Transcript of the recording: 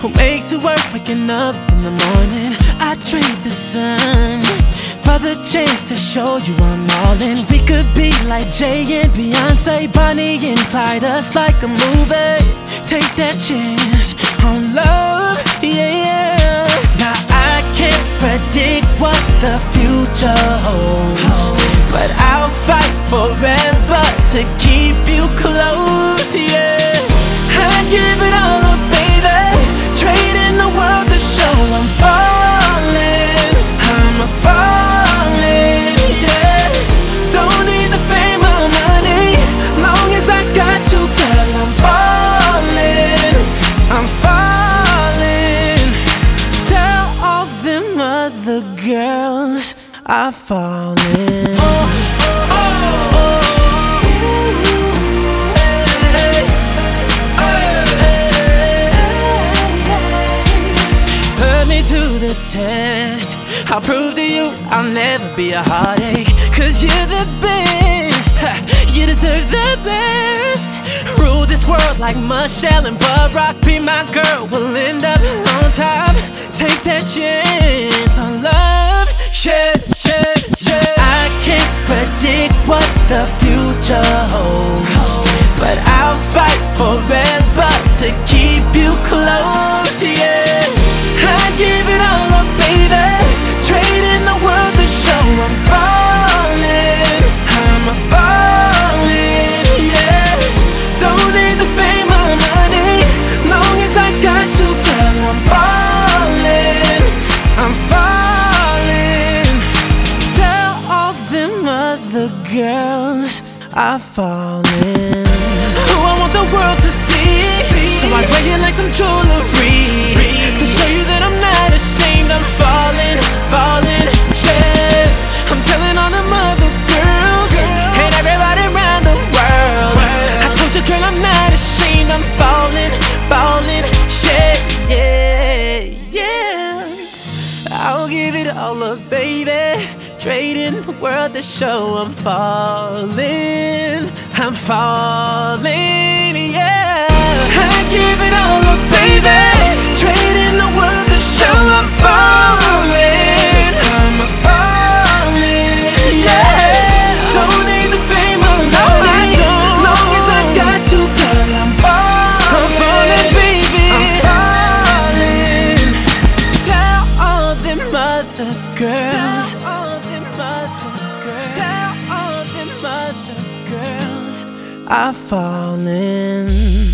who makes it worth waking up in the morning. I trade the sun for the chance to show you I'm all in. We could be like Jay and Beyonce, Bonnie and Clyde, us like a movie. Take that chance on love, yeah. Holds, but I'll fight forever to keep you close, yeah. I'd give it all up, baby. Trading the world to show I'm falling. I'm falling, yeah. Don't need the fame or money, long as I got you, girl. I'm falling. I'm falling. Tell all them other girls I'm falling. Put me to the test. I'll prove to you I'll never be a heartache. Cause you're the best. You deserve the best. Rule this world like Michelle and Barack. Be my girl, we'll end up on top. Take that chance girls I'm falling. Oh, I want the world to see. So I wear you like some jewelry. To show you that I'm not ashamed. I'm falling, falling, yeah. I'm telling all them other girls and everybody around the world. I told you, girl, I'm not ashamed. I'm falling, falling, yeah, yeah. I'll give it all up, baby. Trading the world to show I'm falling. I'm falling, yeah. I give it all up, baby. All them